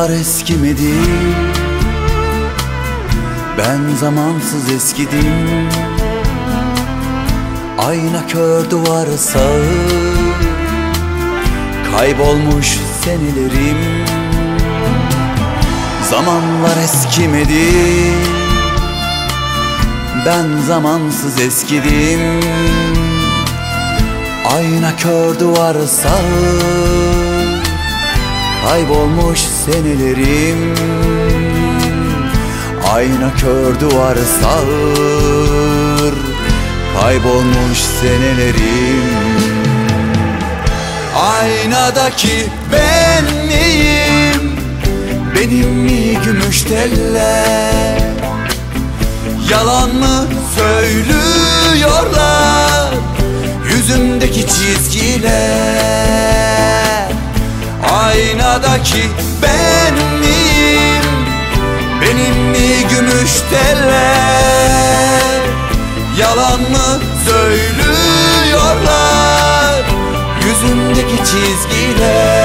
Zamanlar eskimedi. Ben zamansız eskidim. Ayna kör duvar sağı. Kaybolmuş senelerim. Zamanlar eskimedi. Ben zamansız eskidim. Ayna kör duvar sağı Kaybolmuş senelerim Ayna kör duvar sağır Kaybolmuş senelerim Aynadaki ben miyim? Benim mi gümüş teller? Yalan mı söylüyorlar? Yüzümdeki çizgiler Aynadaki ben miyim? Benim mi gümüş teller? Yalan mı söylüyorlar? Yüzümdeki çizgiler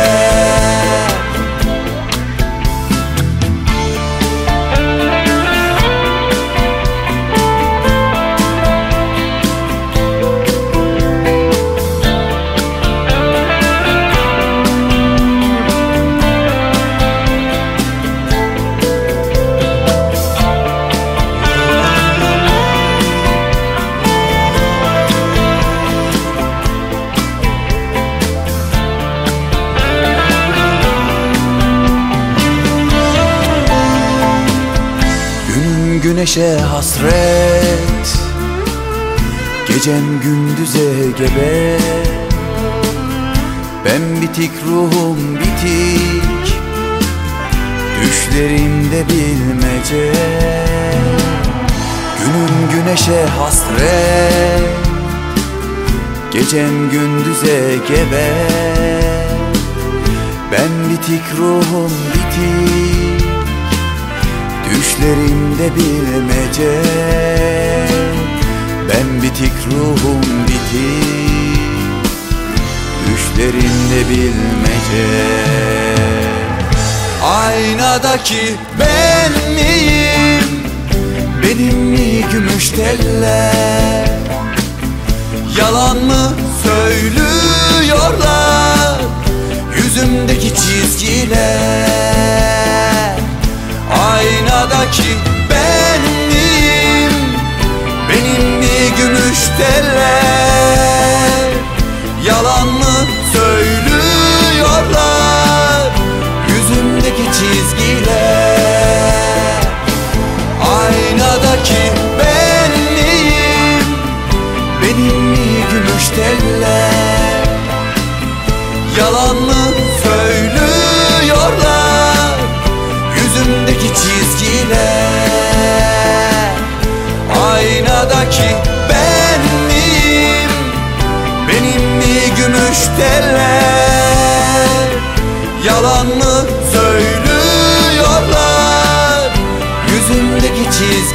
güneşe hasret Gecem gündüze gebe Ben bitik ruhum bitik Düşlerimde bilmece. Günüm güneşe hasret Gecem gündüze gebe Ben bitik ruhum bitik Düşlerimde bilmece Ben bitik ruhum bitik Düşlerimde bilmece Aynadaki ben miyim? Benim mi gümüş teller? Yalan mı söylüyorlar? Yüzümdeki çizgiler Aynadaki ben miyim? Benim mi gümüş teller? Yalan mı söylüyorlar? Yüzümdeki çizgiler Aynadaki ben miyim? Benim mi gümüş teller? Yalan mı söylüyorlar? yalan söylüyorlar. Yüzündeki çizgi